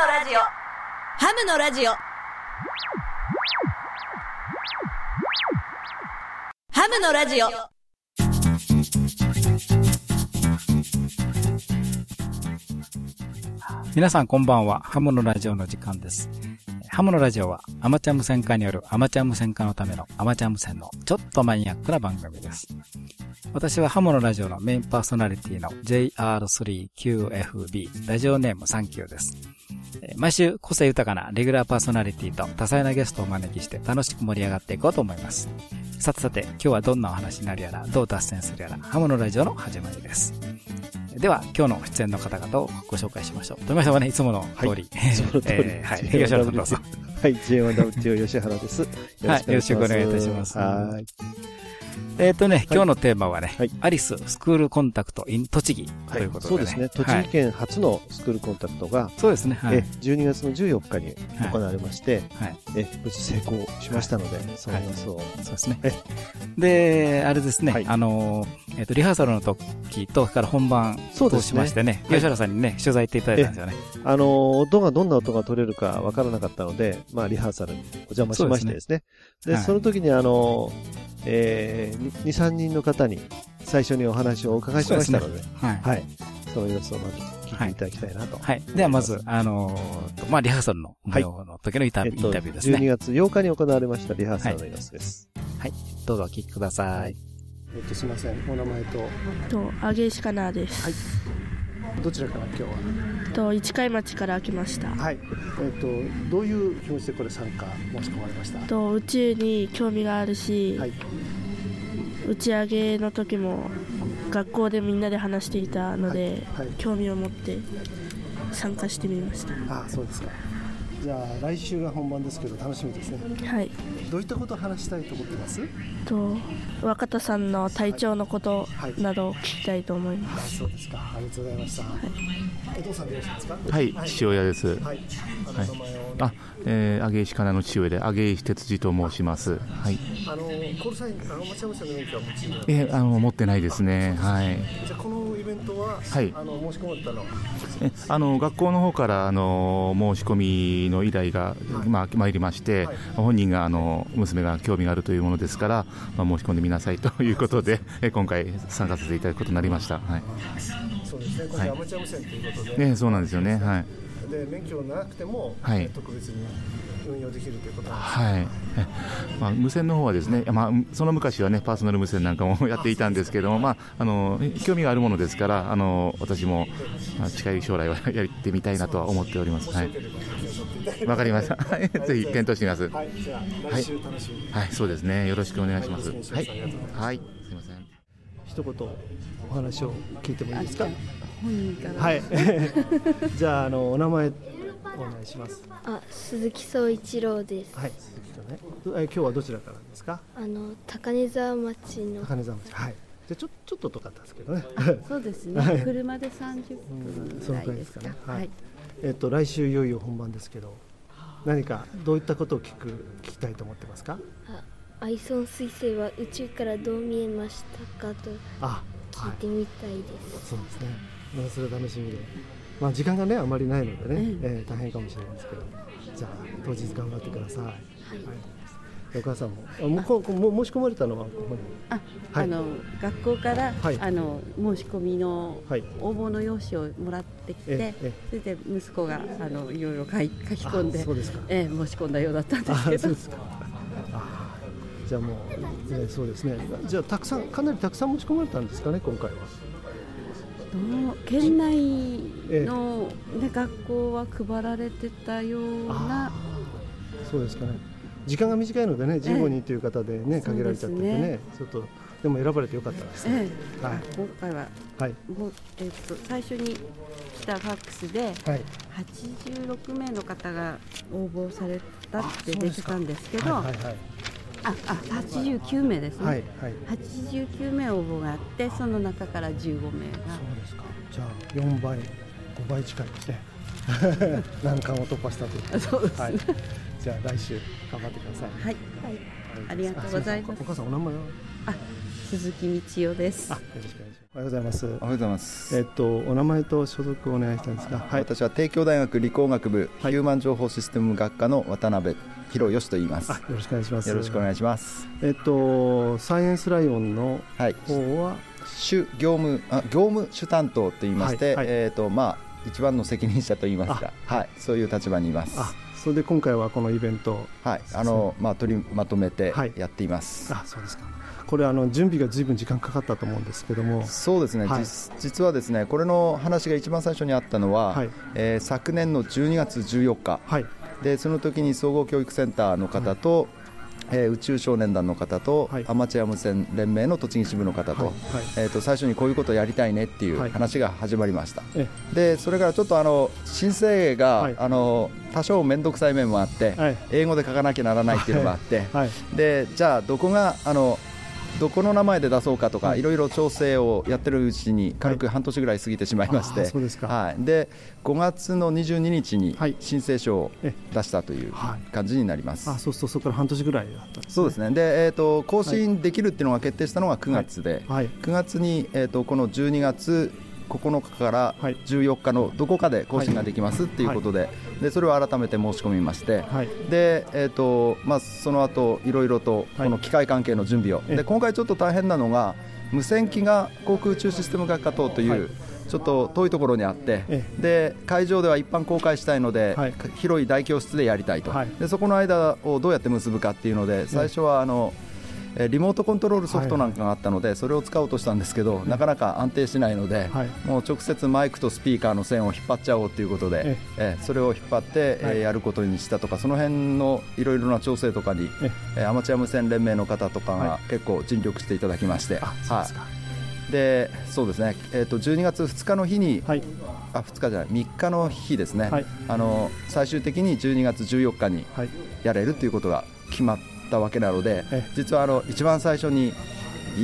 のラジオハムのラジオハムのラジオ皆さんこんばんは。ハムのラジオの時間です。ハムのラジオはアマチュア無線化によるアマチュア無線化のためのアマチュア無線のちょっとマニアックな番組です。私はハムのラジオのメインパーソナリティの JR3QFB ラジオネームサンキューです。えー毎週個性豊かなレギュラーパーソナリティと多彩なゲストをお招きして楽しく盛り上がっていこうと思います。さてさて、今日はどんなお話になるやら、どう脱線するやら、ハムのラジオの始まりです。では、今日の出演の方々をご紹介しましょう。富山さんはね、いつもの通り。いつもの通り えーはい。東原さんどうぞ。はい、J1WTO 吉原です。はいよろしくお願いいたしますはい。えっとね、今日のテーマはねはい、アリススクールコンタクト in 栃木とはいいうことでね。そうですね。栃はい木県初のスクールコンタクトが、そうですね。はいえ。12月の14日に行われまして、はい。え無事成功しましたので、その様子を。そうですねえ。で、あれですね、はいあの、えっと、リハーサルの時と、から本番そうですね通しまし。てね、はい吉原さんにね、取材行っていただいたんですよね。あの、音がどんな音が取れるかわからなかったので、まあ、リハーサルにお邪魔しましてですね。で、はいその時にあの、えー、2、3人の方に最初にお話をお伺いしましたので、はい。はい。その様子をまず聞いていただきたいなと。はい。では、まず、あのー、まあ、リハーサルの模様の時のインタビューインタビューです12ね。月8日に行われましたリハーサルの様子です。どうぞお聞きください。えっと、すみません。お名前と、と、揚げ石かなです。はいどちらから今日は？と、市貝町から来ました。はい。えっと、どういう気持ちでこれ参加申し込まれました？と、宇宙に興味があるし、はい。打ち上げの時も学校でみんなで話していたので、はいはい興味を持って参加してみました。あそうですか。じゃあ、来週が本番ですけど、楽しみですね。はい。どういったことを話したいと思ってます？と、若田さんの体調のことはいなどを聞きたいと思いまあす。そうですか。ありがとうございました。お父さんでいらっしゃいますか？はい、父親です。はい。はい名前を、あ、えー、揚げ石かなの父親で、揚げ石哲司と申します。はい。あの、コールサイン、あの、町山さんの免許はもち。えー、あの、持ってないですね。はい。じゃあ、このイベントは、はいあの、申し込まれたのは、えあの、学校の方から、あの、申し込みの依頼が、まあ、参りまして、はい本人が、あの、娘が興味があるというものですから、まあ、申し込んでみなさいということで、え今回参加させていただくことになりました。はい。そうですね。今回アマチュア無線ということで、ね、そうなんですよね。はい。で免許なくても、はいえー特別に運用できるということなんです。はい、えまあ、無線の方はですね、まあ、その昔はねパーソナル無線なんかもやっていたんですけども、まあ、あの興味があるものですからあの私もまあ近い将来は やってみたいなとは思っております。はい、わかりました。はいぜひ検討してみます。はい、じゃあ来週楽しみに。はい、そうですね。よろしくお願いします。はいはい、はい、すみません。一言お話を聞いてもいいですか？本人からはい。じゃああのお名前お願いします。あ、鈴木総一郎です。はい。鈴木とね。どえ今日はどちらからですか？あの高根沢町の金沢町。はい。じゃあちょちょっと遠かったですけどね。そうですね、はい車で30分ぐらいですかそのくらいですかねはいはい、えっと来週いよいよ本番ですけど、何かどういったことを聞く聞きたいと思ってますか？あアイソン彗星は宇宙からどう見えましたかとあ、聞いてみたいです。そうですね。まあそれ楽しみで。まあ時間がねあまりないのでね、うんえー大変かもしれないですけど、じゃあ当日頑張ってください。はい。お母さんも、あもうこも申し込まれたのはここに。あ、はいあの学校から、はいあの申し込みのはい。応募の用紙をもらってきて、ええそれで息子があのいろいろ書い書き込んであそうですか。ええ申し込んだようだったんであすけどそうですか。あじゃあもう、えーそうですね。じゃあたくさんかなりたくさん申し込まれたんですかね今回は。どの県内の、ね、学校は配られてたようなそうですかね。時間が短いのでね、15人という方でね、限られちゃっててね、ちょっとでも選ばれてよかったですね。ええ。はい。今回ははい。えっと最初に来たファックスではい。86名の方が応募されたって出てたんですけど、はいはいはいああ89名ですね、はいはい。89名応募があってその中から15名がそうですか。じゃあ4倍、5倍近いですね。難関を突破したということで。そうですねはい。じゃあ来週頑張ってください。はいありがとうございますおお母さんお名前は？鈴木道代です。あよろしくお願いします。おはようございます。おはようございます。えっとお名前と所属をお願いしたいんですが。はい私は帝京大学理工学部、はい。ヒューマン情報システム学科の渡辺博義と言います。あよろしくお願いします。よろしくお願いします。えっとサイエンスライオンのは？い。方は主業務あ業務主担当と言いまして、はいはい。えっ、とまあ一番の責任者と言いますか、あはい、そういう立場にいます。あそれで今回はこのイベント。はい、あのまあ取りまとめてはい。やっています。あそうですかこれあの準備がずいぶん時間かかったと思うんですけども。そうですね、はい。実実はですねこれの話が一番最初にあったのは、はい。えー昨年の12月14日。はい。でその時に総合教育センターの方と、えー宇宙少年団の方と、はい。アマチュア無線連盟の栃木支部の方と,、はい。はい。えー、と最初にこういうことをやりたいねっていはい。う話が始まりました、えでそれからちょっとあの申請が、はい。あの多少面倒くさい面もあって、はい。英語で書かなきゃならないっていうのがあって、はい。でじゃあどこがあのどこの名前で出そうかとか、はい。い、ろいろ調整をやってるうちに軽く半年ぐらい過ぎてしまいまして、あそうですか。はい、で5月の22日にはい。申請書をえ出したというはい。感じになります。あそうするとそこから半年ぐらいだったんですそうですね。で、えー、と更新できるっていうのが決定したのが9月で、はい。9月に、えー、とこの12月9日からはい。14日のどこかで更新ができますっていうことで,、でそれを改めて申し込みまして、はい。で、えーとまあ、その後いろいろとはい。この機械関係の準備を、えで今回ちょっと大変なのが無線機が航空宇宙システム学科等という、はい。ちょっと遠いところにあって、えで会場では一般公開したいので、はい。広い大教室でやりたいと、はい。でそこの間をどうやって結ぶかっていうので最初はあの、えーリモートコントロールソフトなんかがあったので、それを使おうとしたんですけど、なかなか安定しないので、はい。もう直接マイクとスピーカーの線を引っ張っちゃおうということで、えーそれを引っ張って、えやることにしたとか、その辺のいろいろな調整とかに、ええ。ーアマチュア無線連盟の方とかはが結構尽力していただきまして、はい。でそうですね、えー、と12月2日の日に、はい。あ2日じゃない3日の日ですね、はい。あの最終的に12月14日にはい。やれるということが決まったわけなのでえ実はあの一番最初に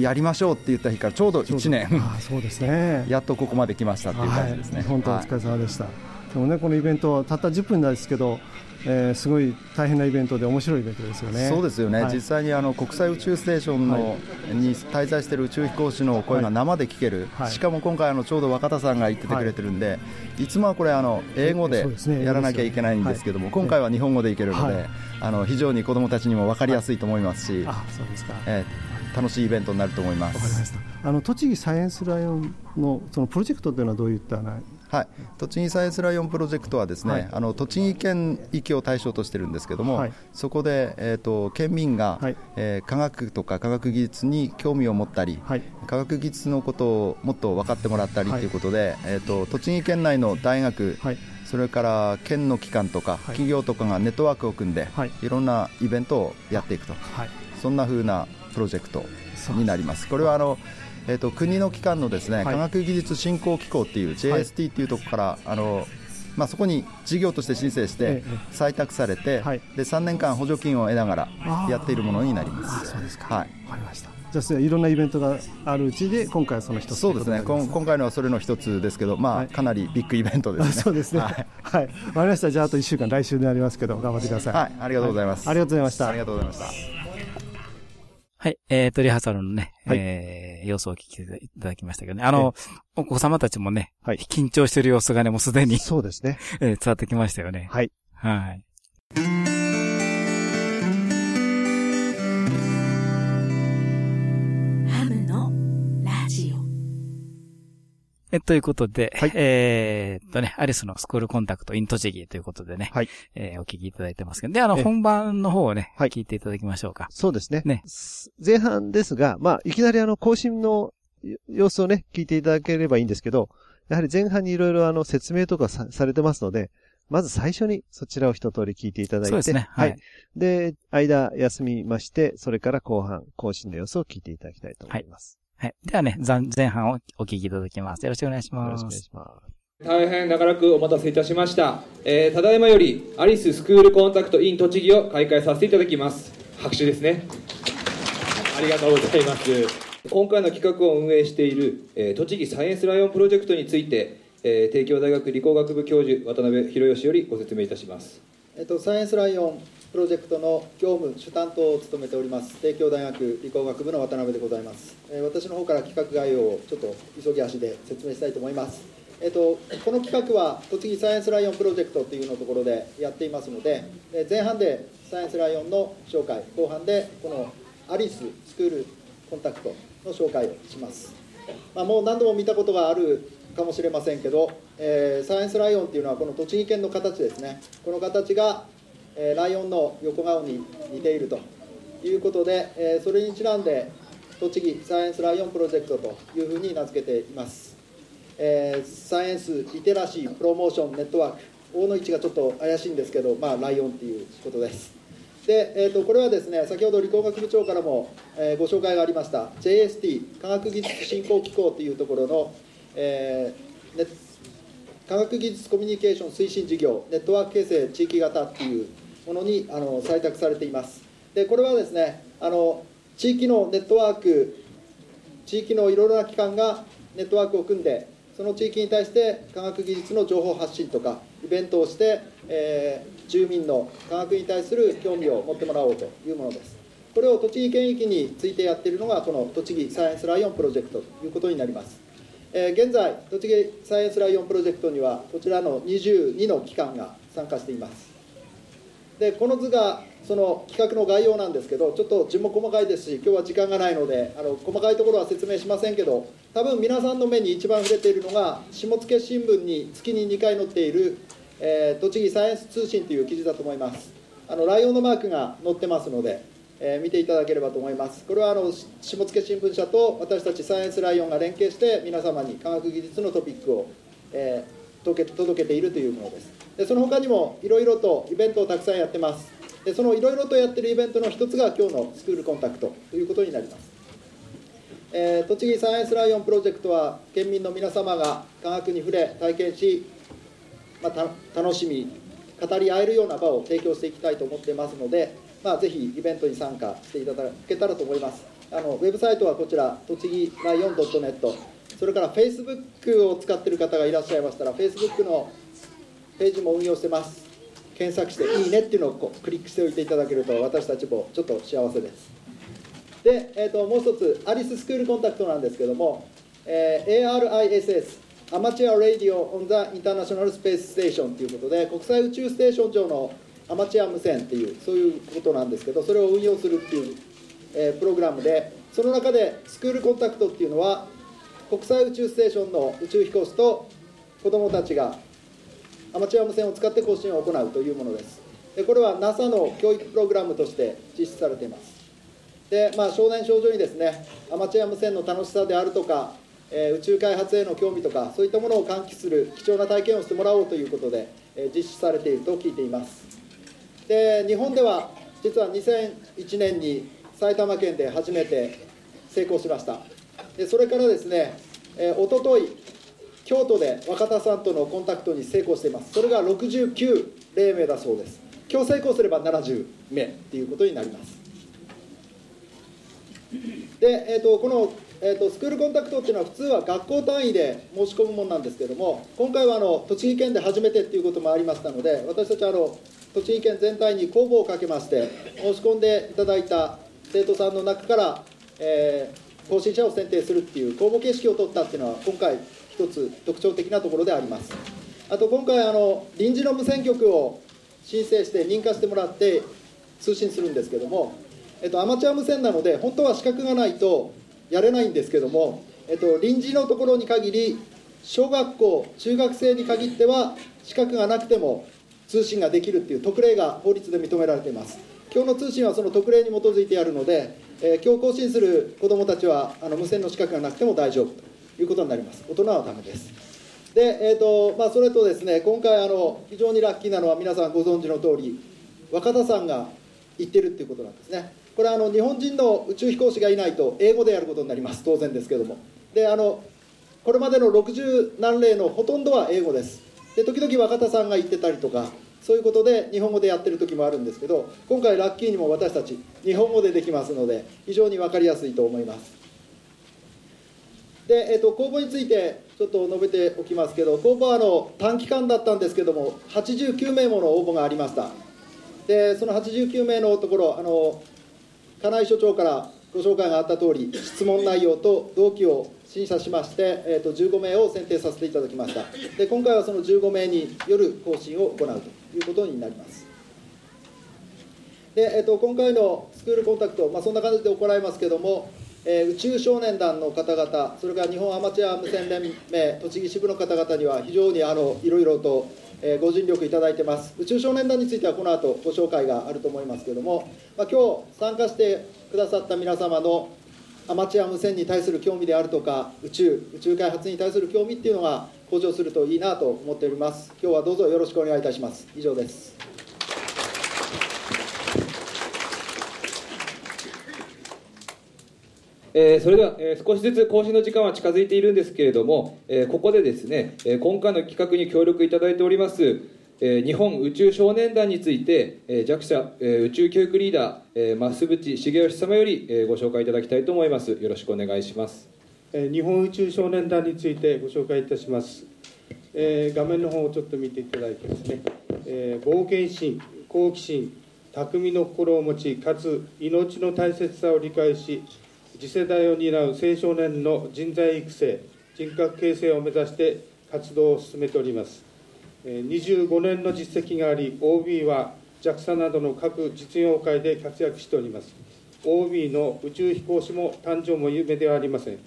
やりましょうって言った日からちょうど1年あそうですね。やっとここまで来ましたっていう感じですね。はい、本当お疲れ様でした、でもねこのイベントたった10分なんですけど、えーすごい大変なイベントで面白いイベントですよね。そうですよね、はい。実際にあの国際宇宙ステーションの、に滞在している宇宙飛行士の声が生で聞ける、はい。しかも今回あの、ちょうど若田さんが言っててくれてるんで、い、つもはこれあの、英語でやらなきゃいけないんですけども、はい今回は日本語でいけるので、はい。あの非常に子どもたちにも分かりやすいと思いますし、あそうですか。えー楽しいイベントになると思いま。わかりますした。あの栃木サイエンスライオンのそのプロジェクトというのはどういったなはい、栃木サイエンスライオンプロジェクトはですね、はい。あの栃木県域を対象としてるんですけども、はい。そこで、えー、と県民が、はい。えー科学とか科学技術に興味を持ったり、はい。科学技術のことをもっと分かってもらったりとはい。いうことで、えー、と栃木県内の大学、はい。それから県の機関とか、企業とかがネットワークを組んで、はい。い、ろんなイベントをやっていくと、はい。そんな風なプロジェクトになります。これはあのえー、と国の機関のですね、はい。科学技術振興機構っていう JST っていうところから、あのまあ、そこに事業として申請してええ採択されて、はい。で3年間補助金を得ながらやっているものになります。あそうですか。はい。わかりました。じゃあいろんなイベントがあるうちで今回はその一つそうですね。今今回のはそれの一つですけど、まあはい。かなりビッグイベントでますすね。そうですね。ははい。い、わかりました。じゃああと1週間来週になりますけど頑張ってください。はい。ありがとうございます。はありがとうございました。ありがとうございました。はい。えーと、リハーサルのね、はいえー、様子をお聞きいただきましたけどね。あの、お子様たちもね、はい緊張してる様子がね、もうすでに、そうですね えー伝わってきましたよね。はいはい。え、ということで、はいえーっとね、アリスのスクールコンタクトイン栃木ということでね、はいえーお聞きいただいてますけど、で、あの、え本番の方をね、はい聞いていただきましょうか。そうですねねす前半ですが、まあ、いきなりあの、更新の様子をね、聞いていただければいいんですけど、やはり前半にいろいろあの、説明とかさされてますので、まず最初にそちらを一通り聞いていただいて、そうですね。はい。で、間休みまして、それから後半、更新の様子を聞いていただきたいと思います。はい。ではね、ざん前半をお聞きいただきます。よろしくお願いしよろます。しくお願いします。大変長らくお待たせいたしました、えーただいまよりアリススクールコンタクト in 栃木を開会させていただきます拍手ですねありがとうございます今回の企画を運営している、えー栃木サイエンスライオンプロジェクトについて、えー帝京大学理工学部教授渡辺博義よりご説明いたしますえっと、サイエンスライオンプロジェクトの業務主担当を務めております帝京大学理工学部の渡辺でございます、えー私の方から企画概要をちょっと急ぎ足で説明したいと思います。えっと、この企画は栃木サイエンスライオンプロジェクトっていうのところでやっていますのでえ前半でサイエンスライオンの紹介後半でこのアリススクールコンタクトの紹介をします、まあ、もう何度も見たことがあるかもしれませんけど、えーサイエンスライオンっていうのはこの栃木県の形ですね。この形が、えライオンの横顔に似ているということで、えそれにちなんで栃木サイエンスライオンプロジェクトというふうに名付けています。えサイエンスリテラシープロモーションネットワーク。大の位置がちょっと怪しいんですけど、まあ、ライオンっていうことです。で、えー、とこれはですね先ほど理工学部長からも、えご紹介がありました JST 科学技術振興機構というところの、えー科学技術コミュニケーション推進事業ネットワーク形成地域型っていうものにあの採択されています。でこれはですねあの地域のネットワーク地域のいろいろな機関がネットワークを組んでその地域に対して科学技術の情報発信とかイベントをして、えー住民の科学に対する興味を持ってもらおうというものです。これを栃木県域についてやっているのがこの栃木サイエンスライオンプロジェクトということになります、え現在栃木サイエンスライオンプロジェクトにはこちらの22の機関が参加しています。でこの図がその企画の概要なんですけどちょっと字も細かいですし今日は時間がないのであの細かいところは説明しませんけど多分皆さんの目に一番触れているのが下野新聞に月に2回載っている、えー栃木サイエンス通信という記事だと思います。あのライオンのマークが載ってますので、えー見ていただければと思います。これはあの下野新聞社と私たちサイエンスライオンが連携して皆様に科学技術のトピックを、えー届け届けているというものです。でその他にもいろいろとイベントをたくさんやってます。でそのいろいろとやってるイベントの一つが今日のスクールコンタクトということになります、えー栃木サイエンスライオンプロジェクトは県民の皆様が科学に触れ体験し、まあ、た楽しみ語り合えるような場を提供していきたいと思ってますので、まあ、ぜひイベントに参加していただけたらと思います。あのウェブサイトはこちら栃木ライオン .net それからフェイスブックを使っている方がいらっしゃいましたらフェイスブックのページも運用してます。検索して「いいね」っていうのをこうクリックしておいていただけると私たちもちょっと幸せです。で、えー、ともう一つアリススクールコンタクトなんですけども、えー ARISS アマチュア・ラディオ・オン・ザ・インターナショナル・スペース・ステーションということで国際宇宙ステーション上のアマチュア無線っていうそういうことなんですけどそれを運用するっていう、えープログラムでその中でスクールコンタクトっていうのは国際宇宙ステーションの宇宙飛行士と子どもたちがアマチュア無線を使って更新を行うというものです。でこれは NASA の教育プログラムとして実施されています。で、まあ、少年少女にですねアマチュア無線の楽しさであるとか、えー宇宙開発への興味とかそういったものを喚起する貴重な体験をしてもらおうということで、えー実施されていると聞いています。で日本では実は2001年に埼玉県で初めて成功しました。でそれからですね、えー、おととい京都で若田さんとのコンタクトに成功しています。それが69例目だそうです。今日成功すれば70名っていうことになります。で、えー、とこの、えー、とスクールコンタクトっていうのは普通は学校単位で申し込むものなんですけども今回はあの栃木県で初めてっていうこともありましたので私たちあの栃木県全体に公募をかけまして申し込んでいただいた生徒さんの中から、えー更新者を選定するっていう公募形式を取ったっていうのは今回一つ特徴的なところであります。あと今回あの臨時の無線局を申請して認可してもらって通信するんですけども、えっと、アマチュア無線なので本当は資格がないとやれないんですけども、えっと、臨時のところに限り小学校中学生に限っては資格がなくても通信ができるっていう特例が法律で認められています。今日の通信はその特例に基づいてやるので、えー今日更新する子どもたちはあの無線の資格がなくても大丈夫ということになります。大人はダメです。で、えーとまあ、それとですね今回あの非常にラッキーなのは皆さんご存知の通り若田さんが言ってるっていうことなんですね。これはあの日本人の宇宙飛行士がいないと英語でやることになります。当然ですけども。であのこれまでの60何例のほとんどは英語です。で時々若田さんが言ってたりとかそういうことで日本語でやってる時もあるんですけど今回ラッキーにも私たち日本語でできますので非常に分かりやすいと思います。で、えっと公募についてちょっと述べておきますけど公募はあの短期間だったんですけども89名もの応募がありました。でその89名のところあの金井所長からご紹介があった通り質問内容と動機を審査しまして、えー、と15名を選定させていただきました。で今回はその15名による更新を行うということになります。で、えー、と今回のスクールコンタクト、まあ、そんな感じで行いますけども、えー宇宙少年団の方々それから日本アマチュア無線連盟栃木支部の方々には非常にあのいろいろとえーご尽力いただいてます。宇宙少年団についてはこの後ご紹介があると思いますけれども、まあ、今日参加してくださった皆様のアマチュア無線に対する興味であるとか宇宙宇宙開発に対する興味っていうのが向上するといいなと思っております。今日はどうぞよろしくお願いいたします。以上です。えーそれでは、えー少しずつ更新の時間は近づいているんですけれども、えーここでですね、えー今回の企画に協力いただいております、日本宇宙少年団について、えー JAXA、えー宇宙教育リーダー、えー、増渕茂義様より、えーご紹介いただきたいと思います。よろしくお願いします。えー日本宇宙少年団についてご紹介いたします、えー画面の方をちょっと見ていただいてですね、えー冒険心好奇心匠の心を持ちかつ命の大切さを理解し次世代を担う青少年の人材育成人格形成を目指して活動を進めております。25年の実績があり OB は JAXA などの各実業界で活躍しております。OB の宇宙飛行士も誕生も夢ではありません、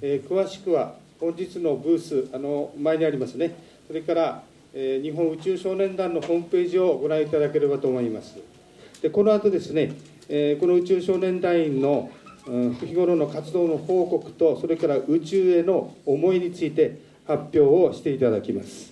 えー詳しくは本日のブースあの前にありますね。それから、えー日本宇宙少年団のホームページをご覧いただければと思います。でこの後ですね、えーこの宇宙少年団員の、うん日頃の活動の報告とそれから宇宙への思いについて発表をしていただきます。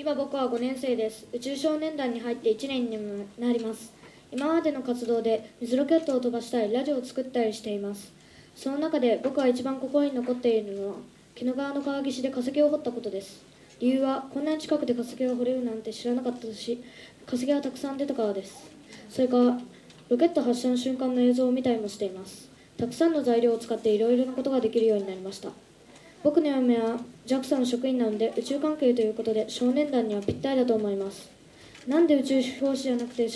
今僕は5年生です。宇宙少年団に入って1年にもなります。今までの活動で水ロケットを飛ばしたりラジオを作ったりしています。その中で僕は一番心に残っているのは鬼怒川の川岸で化石を掘ったことです。理由はこんなに近くで化石が掘れるなんて知らなかったし化石がたくさん出たからです。それからロケット発射の瞬間の映像を見たりもしています。たくさんの材料を使っていろいろなことができるようになりました。僕の嫁は JAXA の職員なので宇宙関係ということで少年団にはぴったりだと思います。なんで宇宙飛行士じゃなくて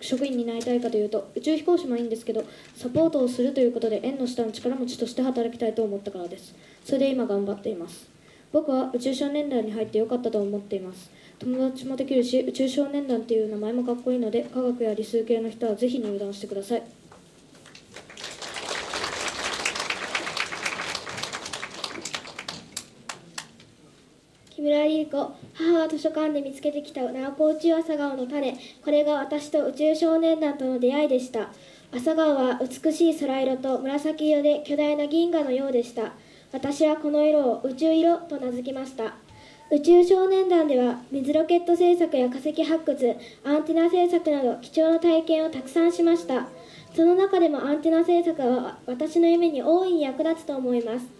職員になりたいかというと宇宙飛行士もいいんですけどサポートをするということで縁の下の力持ちとして働きたいと思ったからです。それで今頑張っています。僕は宇宙少年団に入ってよかったと思っています。友達もできるし宇宙少年団っていう名前もかっこいいので科学や理数系の人はぜひ入団してください。木村理子母が図書館で見つけてきた奈良高宇宙朝顔の種。これが私と宇宙少年団との出会いでした。朝顔は美しい空色と紫色で巨大な銀河のようでした。私はこの色を宇宙色と名付けました。宇宙少年団では水ロケット製作や化石発掘アンテナ製作など貴重な体験をたくさんしました。その中でもアンテナ製作は私の夢に大いに役立つと思います。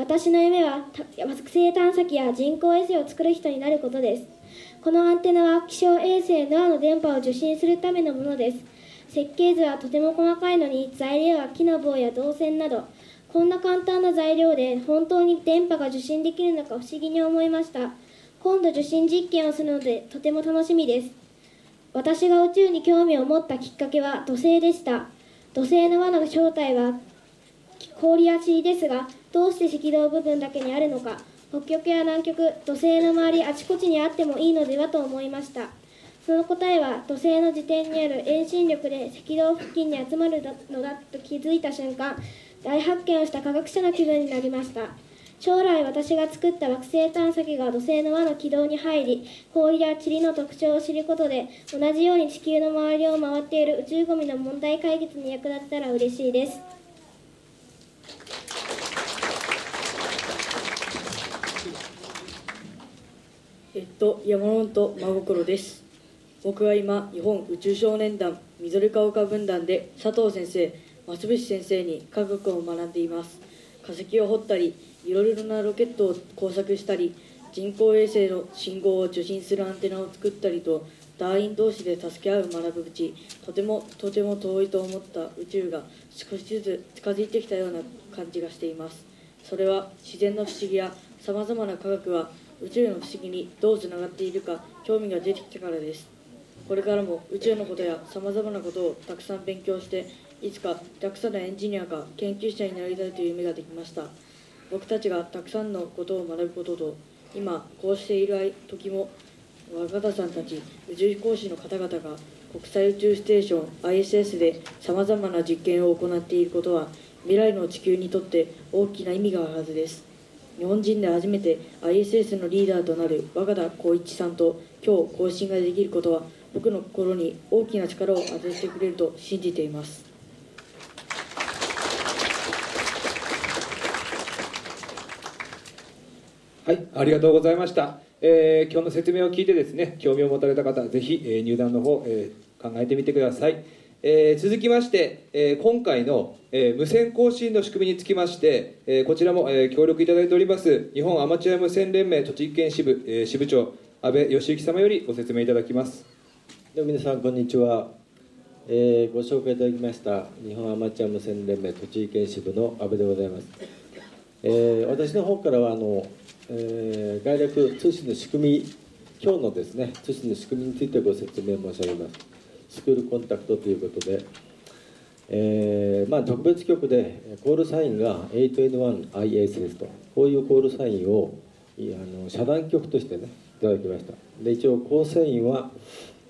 私の夢は惑星探査機や人工衛星を作る人になることです。このアンテナは気象衛星ノアの電波を受信するためのものです。設計図はとても細かいのに材料は木の棒や銅線など。こんな簡単な材料で本当に電波が受信できるのか不思議に思いました。今度受信実験をするのでとても楽しみです。私が宇宙に興味を持ったきっかけは土星でした。土星の輪の正体は氷や塵ですがどうして赤道部分だけにあるのか北極や南極土星の周りあちこちにあってもいいのではと思いました。その答えは土星の自転にある遠心力で赤道付近に集まるのだと気づいた瞬間大発見をした科学者の気分になりました。将来私が作った惑星探査機が土星の輪の軌道に入り氷や塵の特徴を知ることで同じように地球の周りを回っている宇宙ゴミの問題解決に役立てたら嬉しいです。えっと、山本真心です。僕は今、日本宇宙少年団緑川丘分団で佐藤先生、松渕先生に科学を学んでいます。化石を掘ったり、いろいろなロケットを工作したり、人工衛星の信号を受信するアンテナを作ったりと、団員同士で助け合う学ぶうち、とてもとても遠いと思った宇宙が少しずつ近づいてきたような感じがしています。それは自然の不思議やさまざまな科学は宇宙の不思議にどうつながっているか興味が出てきたからです。これからも宇宙のことやさまざまなことをたくさん勉強していつかたくさんのエンジニアか研究者になりたいという夢ができました。僕たちがたくさんのことを学ぶことと今こうしている時も若田さんたち宇宙飛行士の方々が国際宇宙ステーション ISS でさまざまな実験を行っていることは未来の地球にとって大きな意味があるはずです。日本人で初めて ISS のリーダーとなる若田光一さんと今日更新ができることは僕の心に大きな力を与えてくれると信じていますはい、ありがとうございました。えー今日の説明を聞いてですね、興味を持たれた方、ぜひ、えー入団の方、えー考えてみてください。えー続きまして、えー今回の、えー無線更新の仕組みにつきまして、えーこちらも、えー協力いただいております、日本アマチュア無線連盟栃木県支部、えー支部長、安倍義之様よりご説明いただきます。では皆さんこんにちは、えーご紹介いただきました日本アマチュア無線連盟栃木県支部の安倍でございます、えー私の方からはあの、えー概略通信の仕組み今日のですね通信の仕組みについてご説明申し上げます。スクールコンタクトということで、えーまあ、特別局でコールサインが 8N1ISS と。こういうコールサインをあの遮断局としてねいただきました。で一応構成員は、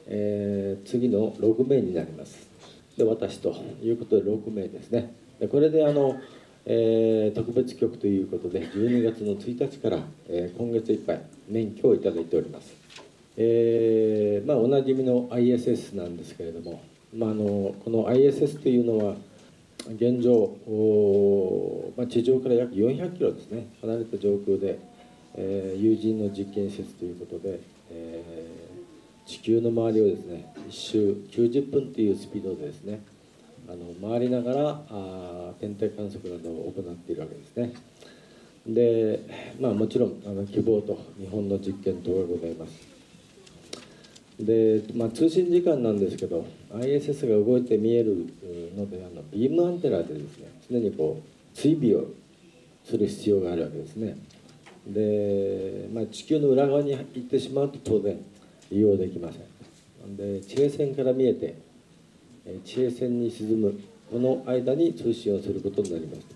えー次の6名になります。で私ということで6名ですね。でこれであの、えー特別局ということで12月の1日から、えー今月いっぱい免許をいただいております。えーまあ、おなじみの ISS なんですけれども、まあ、あのこの ISS というのは現状、おまあ、地上から約400キロですね離れた上空で、えー有人の実験施設ということで、えー地球の周りをですね1周90分というスピードでですねあの回りながらあ天体観測などを行っているわけですね。で、まあ、もちろんあの希望と日本の実験等がございます。で、まあ、通信時間なんですけど ISS が動いて見えるのであのビームアンテナでですね常にこう追尾をする必要があるわけですね。で、まあ、地球の裏側に行ってしまうと当然利用できません。で地平線から見えて地平線に沈むこの間に通信をすることになります。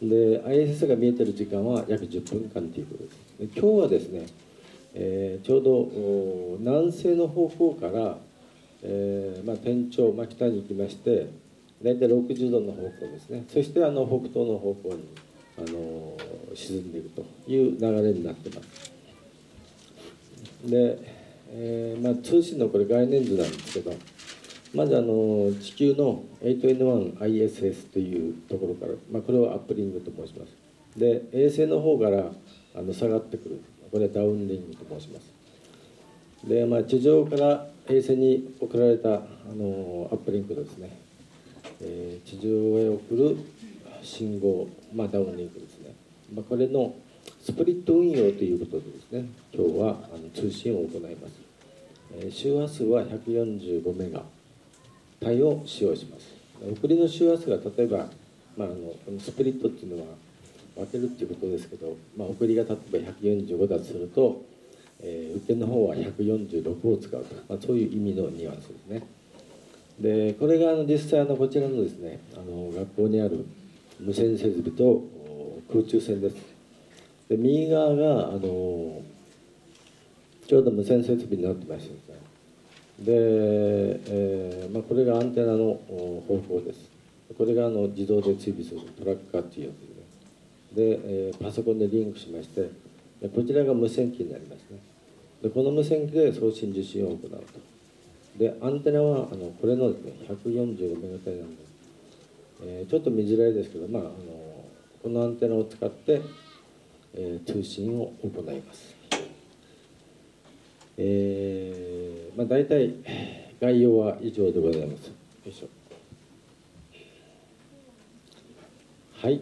で ISS が見えてる時間は約10分間ということです。で今日はですねえーちょうど南西の方向から、えーまあ、天頂、まあ、北に行きまして大体60度の方向ですね。そしてあの北東の方向に、あの沈んでいくという流れになってます。で、えーまあ、通信のこれ概念図なんですけどまずあの地球の 8N1ISS というところから、まあ、これをアップリングと申します。で衛星の方からあの下がってくる。これダウンリングと申します。で、まあ、地上から衛星に送られたあのアップリンクですね、えー地上へ送る信号、まあ、ダウンリンクですね、まあ、これのスプリット運用ということでですね今日はあの通信を行います、えー周波数は145メガ。帯を使用します。送りの周波数が例えば、まあ、あのこのスプリットっていうのは分けるっていうことですけど、まあ、送りが例えば145だとすると、えー受けの方は146を使うと、まあ、そういう意味のニュアンスですね。でこれがあの実際あのこちらのですねあの学校にある無線設備とお空中線です。で右側があのちょうど無線設備になってましてですね。で、えーまあ、これがアンテナのお方向です。これがあの自動で追尾するトラッカーっていうやつでねで、えーパソコンでリンクしましてでこちらが無線機になりますね。でこの無線機で送信受信を行うと。でアンテナはあのこれのですね145メガ帯なんで、えーちょっと見づらいですけど、まあ、あのこのアンテナを使って、えー通信を行います。えーまあ、大体概要は以上でございます。よいしょ。はい、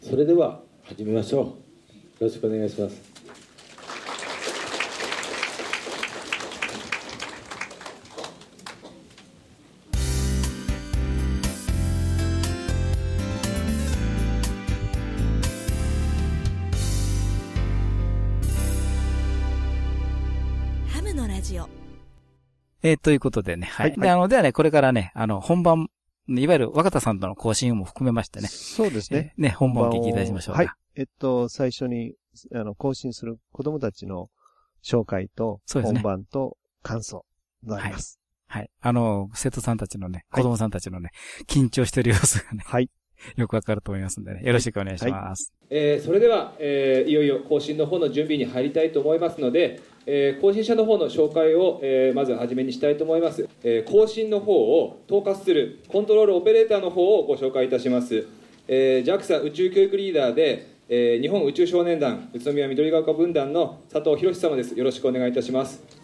それでは始めましょう。よろしくお願いします。ハムのラジオえーということでね、はい。で、あの、ではね、これからね、あの、本番、いわゆる若田さんとの更新も含めましてね。そうですね。えーね、本番をお聞きいただきましょうか。はい。えっと、最初に、あの、更新する子供たちの紹介と、本番と感想があります。はい。あの、生徒さんたちのね、子供さんたちのね、緊張してる様子がね、はい。よくわかると思いますんでね、よろしくお願いします。えーそれでは、えーいよいよ更新の方の準備に入りたいと思いますので、えー更新者の方の紹介を、えーまずはじめにしたいと思います、えー更新の方を統括するコントロールオペレーターの方をご紹介いたします、えー JAXA 宇宙教育リーダーで、えー日本宇宙少年団宇都宮緑が丘分団の佐藤博様です。よろしくお願いいたします。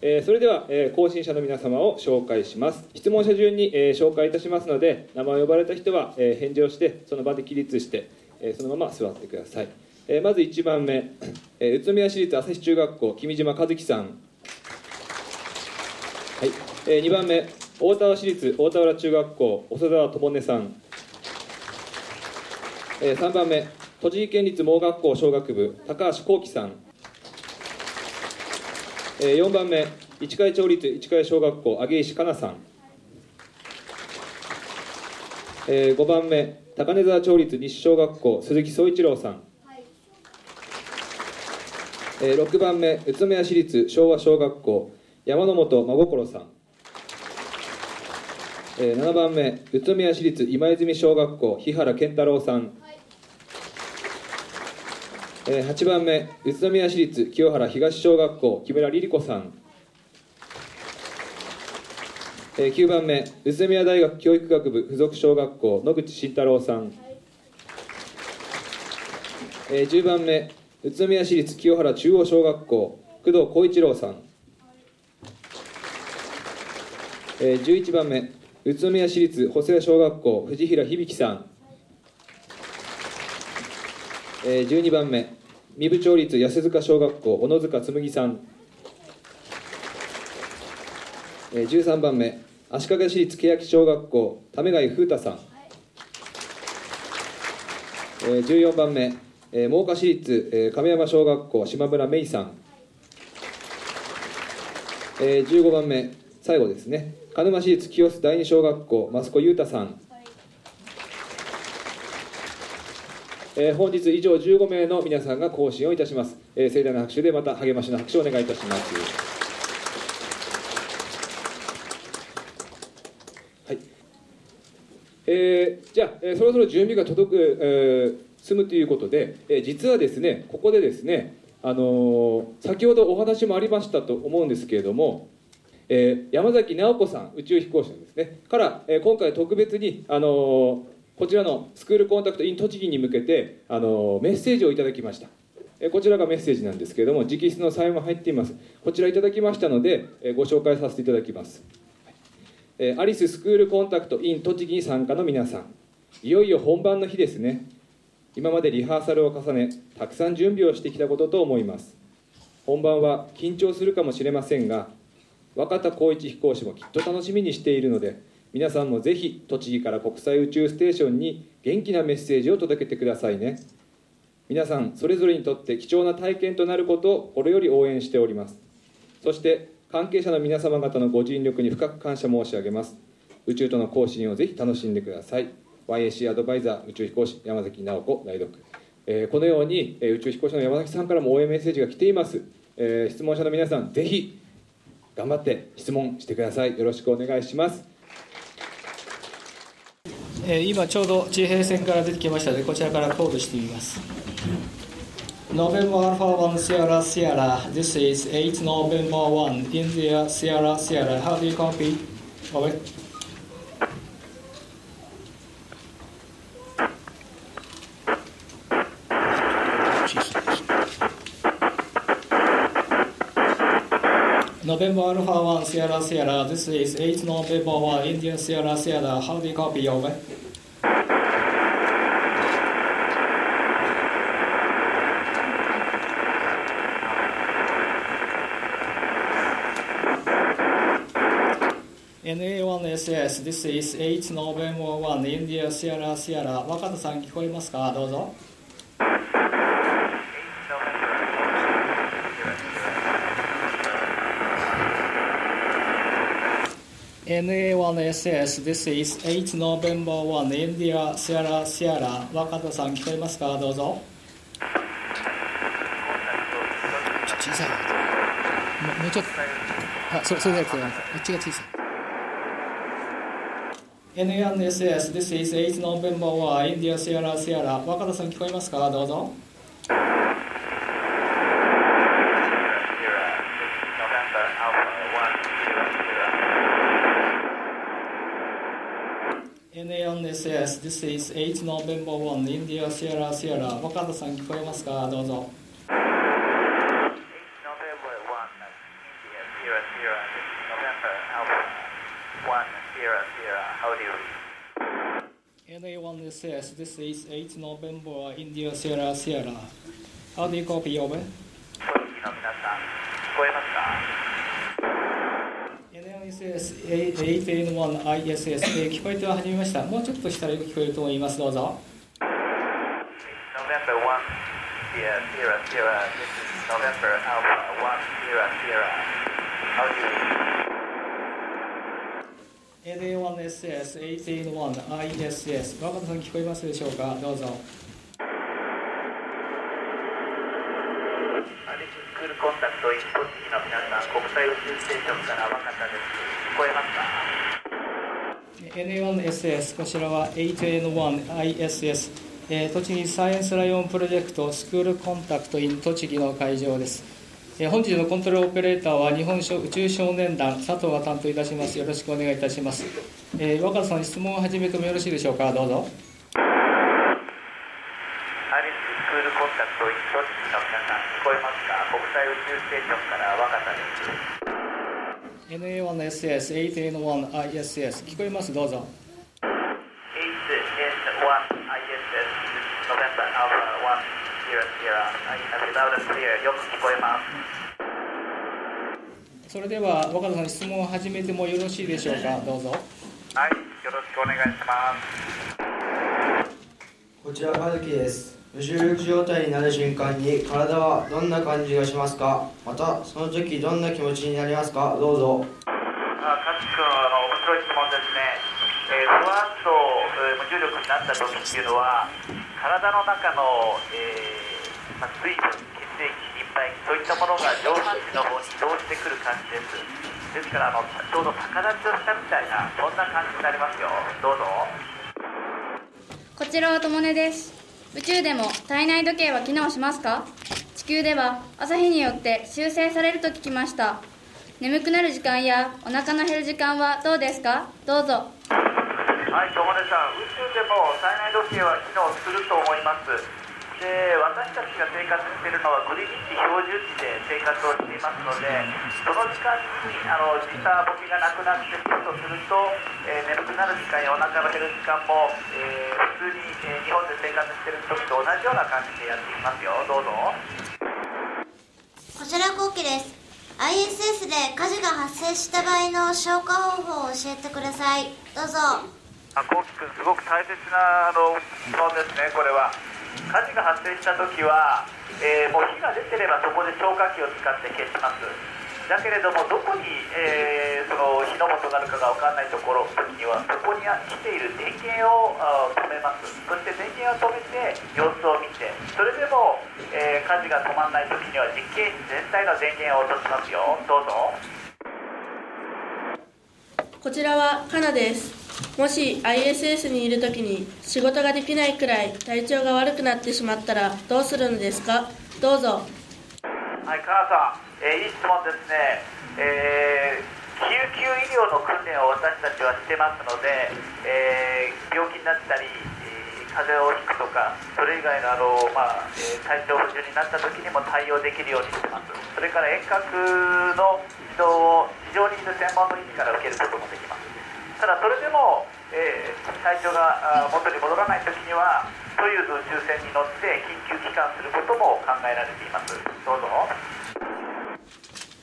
えーそれでは、えー更新者の皆様を紹介します。質問者順に、えー紹介いたしますので名前を呼ばれた人は、えー返事をしてその場で起立して、えーそのまま座ってください、えーまず1番目、えー宇都宮市立朝日中学校君島和樹さん。はい、えー2番目大田原市立大田原中学校長澤智音さん、えー3番目栃木県立盲学校小学部高橋幸喜さん。えー4番目市貝町立市貝小学校上石かなさん、えー5番目高根沢町立西小学校鈴木総一郎さん、えー6番目宇都宮市立昭和小学校山本真心さん、えー7番目宇都宮市立今泉小学校日原健太郎さん、えー8番目宇都宮市立清原東小学校木村梨里子さん、えー9番目宇都宮大学教育学部附属小学校野口慎太郎さん、えー10番目宇都宮市立清原中央小学校工藤浩一郎さん、えー11番目宇都宮市立補正小学校藤平響さん、えー12番目身部町立安塚小学校小野塚紬さん、13番目足利市立欅小学校為貝風太さん、14番目、真岡市立、亀山小学校島村芽衣さん、15番目最後ですね。鹿沼市立清須第二小学校増子裕太さん、えー本日以上15名の皆さんが更新をいたします、えー盛大な拍手でまた励ましの拍手をお願いいたします。はい。えーじゃあ、えーそろそろ準備が届く、えー済むということで、えー実はですねここでですねあのー先ほどお話もありましたと思うんですけれども、えー山崎直子さん宇宙飛行士ですね。から、えー今回特別に、あのーこちらのスクールコンタクト in 栃木に向けて、あのメッセージをいただきました。こちらがメッセージなんですけれども直筆のサインも入っています。こちらいただきましたので、ご紹介させていただきます、アリススクールコンタクト in 栃木に参加の皆さん。いよいよ本番の日ですね。今までリハーサルを重ねたくさん準備をしてきたことと思います。本番は緊張するかもしれませんが若田光一飛行士もきっと楽しみにしているので皆さんもぜひ栃木から国際宇宙ステーションに元気なメッセージを届けてくださいね。皆さんそれぞれにとって貴重な体験となることを心より応援しております。そして関係者の皆様方のご尽力に深く感謝申し上げます。宇宙との交信をぜひ楽しんでください。YAC アドバイザー宇宙飛行士山崎直子代読、えーこのように、え宇宙飛行士の山崎さんからも応援メッセージが来ています、えー質問者の皆さんぜひ頑張って質問してください。よろしくお願いします。えー今ちょうど地平線から出てきましたのでこちらからコールしてみます November Alpha 1 Sierra Sierra This is 8 November 1 India Sierra Sierra How do you copy? Over November Alpha 1 Sierra Sierra This is 8 November 1 India Sierra Sierra How do you copy? Over SSS, this is 8 November 1, India, Sierra, Sierra. 若田さん聞こえますかどうぞ。NA1SS, this is 8 November 1, India, Sierra, Sierra. 若田さん聞こえますかどうぞ。小さい。もうちょっと。あ、そ、それだけ。あっちが小さい。NA1SS, this is 8 November 1, India, Sierra, Sierra. 若田さん聞こえますかどうぞ。NA1SS, this is 8 November 1, India, Sierra, Sierra. 若田さん聞こえますかどうぞ。NA1SS, this is 8 November, India, Sierra, Sierra. How do you copy over? NA1SS 8N1 ISS で聞こえては始めました。もうちょっとしたらよく聞こえると思います。どうぞ。November 1, Sierra, Sierra, Sierra. This is November Alpha 1, Sierra, Sierra. How do you NA1SS 8N1 ISS 若田さん聞こえますでしょうか？どうぞ。アリススクールコンタクト in 栃木の皆さん、国際宇宙ステーションから若田です。聞こえますか NA1SS こちらは 8N1ISS、えー栃木サイエンスライオンプロジェクトスクールコンタクト in 栃木の会場です、えー本日のコントロールオペレーターは日本宇宙少年団佐藤が担当いたします。よろしくお願いいたします、えー若田さん質問を始めてもよろしいでしょうか？どうぞ。アリススクールコンタクトイン栃木の皆さん、聞こえますか？国際宇宙ステーションから若田です。NA1SS 8N1ISS 聞こえます？どうぞ 8N1ISS, November Alpha 1, Sierra, Sierra. I have it loud and clear. よく聞こえます。それでは若田さん質問を始めてもよろしいでしょうか？どうぞ。はい、よろしくお願いします。こちら和樹です。無重力状態になる瞬間に体はどんな感じがしますか？またその時どんな気持ちになりますか？どうぞ。あカズ君あの面白い質問ですね、えー、ふわっと、えー無重力になった時っていうのは体の中の、えーまあ、水分血液リンパ液そういったものが上半身の方に移動してくる感じです。ですからあのちょうど逆立ちをしたみたいなそんな感じになりますよ。どうぞ。こちらはともねです。宇宙でも体内時計は機能しますか？地球では朝日によって修正されると聞きました。眠くなる時間やお腹の減る時間はどうですか？どうぞ。はい、ともねさん、宇宙でも体内時計は機能すると思います。で、私たちが生活しているのはグリニッジ標準時で生活をしていますので、その時間にあの時差ボケがなくなってくるとすると、えー眠くなる時間やお腹が減る時間も、えー普通に、えー日本で生活している時と同じような感じでやっていきますよ。どうぞ。こちら後期です ISS で火事が発生した場合の消火方法を教えてくださいどうぞあ、こうきくん、すごく大切なあの質問ですね、これは。火事が発生したときは、えーもう火が出てればそこで消火器を使って消します。だけれども、どこに、えーその火の元があるかが分からないところ時には、そこに来ている電源を止めます。そして電源を止めて、様子を見て、それでも、えー火事が止まらないときには、実験室全体の電源を落としますよ。どうぞ。こちらはカナですもし ISS にいるときに仕事ができないくらい体調が悪くなってしまったらどうするのですか？どうぞはい、かなさん、えーいい質問ですね、えー救急医療の訓練を私たちはしてますので、えー病気になったり、えー風邪をひくとか、それ以外のあの、まあえー体調不順になった時にも対応できるようにしてます。それから遠隔の指導を地上にいる専門の医師から受けることもできます。ただそれでも、えー体調が元に戻らない時には、ソユーズ宇宙船に乗って緊急帰還することも考えられています。どうぞ。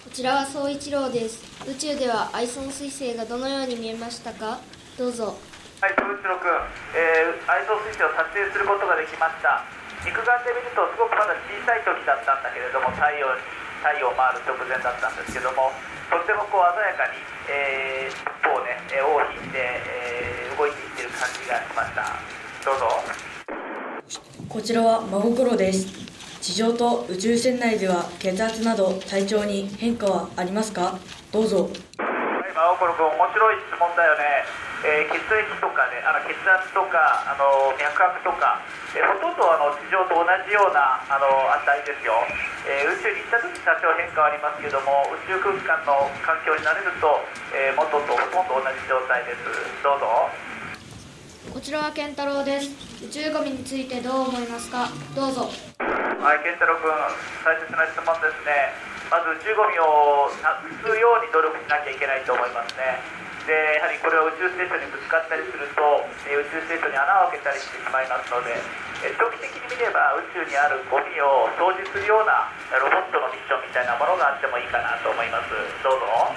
こちらは総一郎です宇宙ではアイソン彗星がどのように見えましたか？どうぞはい、総一郎君、えー、愛想水星を撮影することができました。肉眼で見るとすごくまだ小さい時だったんだけれども、太陽に太陽を回る直前だったんですけども、とってもこう鮮やかに、えー、尻尾をね、えー尾を引いて、えー動いていってる感じがしました。どうぞ。こちらは真心です。地上と宇宙船内では血圧など体調に変化はありますか？どうぞはい、真心君、面白い質問だよね、えー血液とかね、あの血圧とか、あの脈拍とか、えーほとんどあの地上と同じようなあの値ですよ、えー宇宙に行った時に多少変化はありますけども、宇宙空間の環境に慣れると、えー元とほとんど同じ状態です。どうぞ。こちらは健太郎です宇宙ゴミについてどう思いますか？どうぞはい、健太郎君、大切な質問ですね。まず宇宙ゴミをなくすように努力しなきゃいけないと思いますね。で、やはりこれを宇宙ステーションにぶつかったりすると、えー宇宙ステーションに穴を開けたりしてしまいますので、えー長期的に見れば宇宙にあるゴミを掃除するようなえーロボットのミッションみたいなものがあってもいいかなと思います。どうぞ。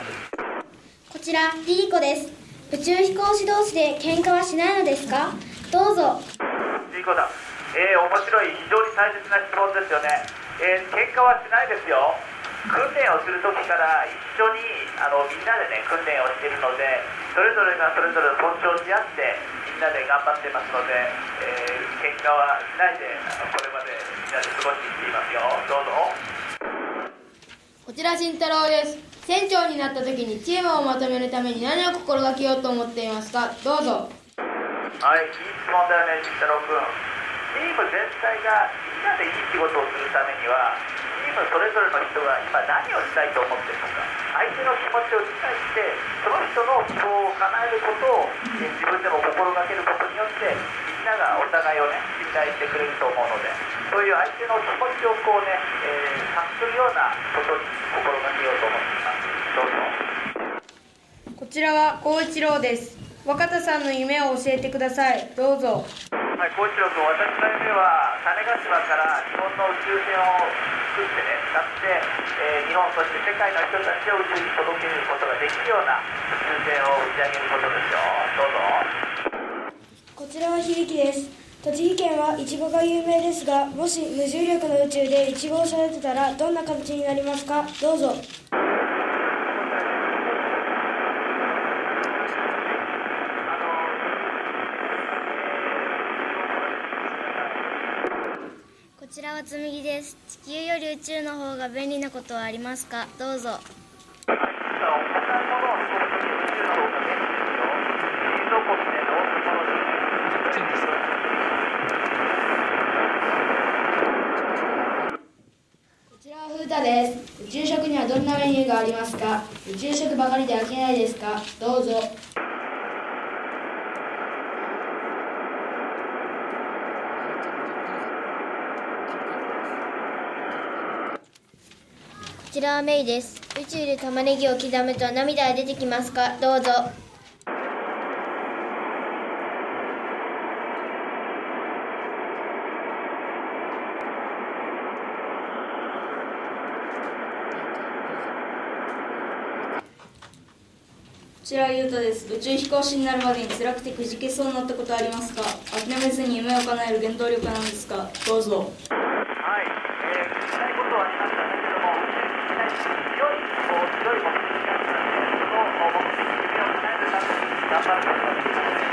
こちらリリコです宇宙飛行士同士で喧嘩はしないのですか？どうぞいい子だ。えー面白い、非常に大切な質問ですよね。えー喧嘩はしないですよ。訓練をするときから一緒にあのみんなでね訓練をしているので、それぞれがそれぞれ尊重し合ってみんなで頑張ってますので、えー喧嘩はしないであのこれまでみんなで過ごしてきていますよ。どうぞ。こちら慎太郎です船長になった時にチームをまとめるために何を心がけようと思っていますか？どうぞはい、いい質問だよね、慎太郎君。チーム全体がみんなでいい仕事をするためには、チームそれぞれの人が今何をしたいと思っているのか、相手の気持ちを理解して、その人の希望を叶えることをえ自分でも心がけることによって、みんながお互いをね、信頼してくれると思うので、そういう相手の気持ちをこうね、えー察するようなことに心がけようと思っています。どうぞ。こちらは光一郎です若田さんの夢を教えてくださいどうぞはい、孝一郎君、私の夢は種子島から日本の宇宙船を作ってね、使って、えー日本、そして世界の人たちを宇宙に届けることができるような宇宙船を打ち上げることですよ。どうぞ。こちらは響です栃木県はイチゴが有名ですがもし無重力の宇宙でイチゴを育てたらどんな形になりますか？どうぞこちらはつみぎです。地球より宇宙の方が便利なことはありますか？どうぞ。こちらは風太です。宇宙食にはどんなメニューがありますか？宇宙食ばかりで飽きないですか？どうぞ。ちらはメイです。宇宙で玉ねぎを刻むと涙が出てきますか？どうぞ。こちらはゆうたです。宇宙飛行士になるまでに辛くてくじけそうになったことはありますか？諦めずに夢を叶える原動力なんですか？どうぞはい、えー、したいことはありましたけれども、強い、こう強い目的があったので、その目的に夢を叶えるために頑張ることができたので、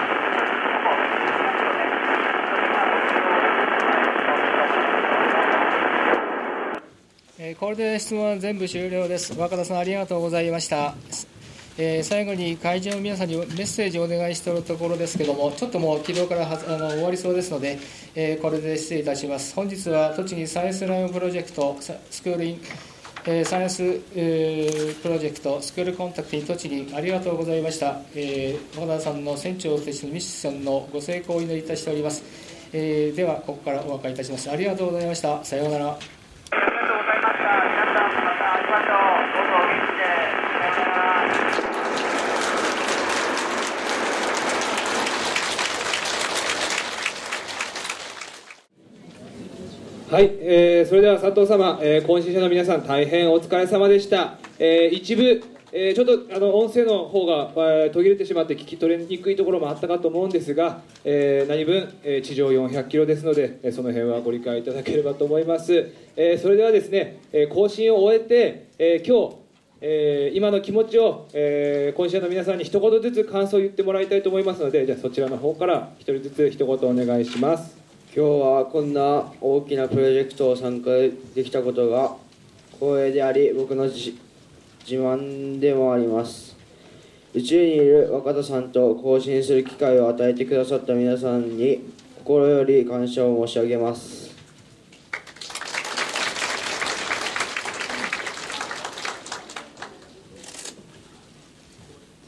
もう、えーこれで質問全部終了です。若田さんありがとうございました。えー最後に会場の皆さんにメッセージをお願いしておるところですけども、ちょっともう起動からはあの終わりそうですので、えーこれで失礼いたします。本日は栃木サイエンスラインプロジェクトスクールインえーサイエンス、えープロジェクトスクールコンタクトに栃木ありがとうございました、えー、若田さんの船長としてのミッションのご成功をお祈りいたしております、えではここからお別れいたしますありがとうございましたさようならはい、えーそれでは佐藤様、えー、懇親者の皆さん大変お疲れ様でした、えー一部、えーちょっとあの音声の方が、えー途切れてしまって聞き取りにくいところもあったかと思うんですが、えー何分、えー地上400キロですので、えーその辺はご理解いただければと思います、えーそれではですね、えー更新を終えて、えー今日えー今の気持ちを、えー、今週の皆さんに一言ずつ感想を言ってもらいたいと思いますのでじゃあそちらの方から一人ずつ一言お願いします。今日はこんな大きなプロジェクトを参加できたことが光栄であり僕の自慢でもあります。宇宙にいる若田さんと交信する機会を与えてくださった皆さんに心より感謝を申し上げます。